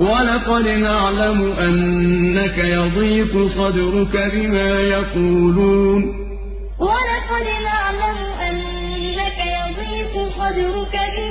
وَلَقَدْ نَعْلَمُ أَنَّكَ يَضِيقُ صَدْرُكَ بِمَا يَقُولُونَ. وَلَقَدْ نَعْلَمُ أَنَّكَ يَضِيقُ صَدْرُكَ بِمَا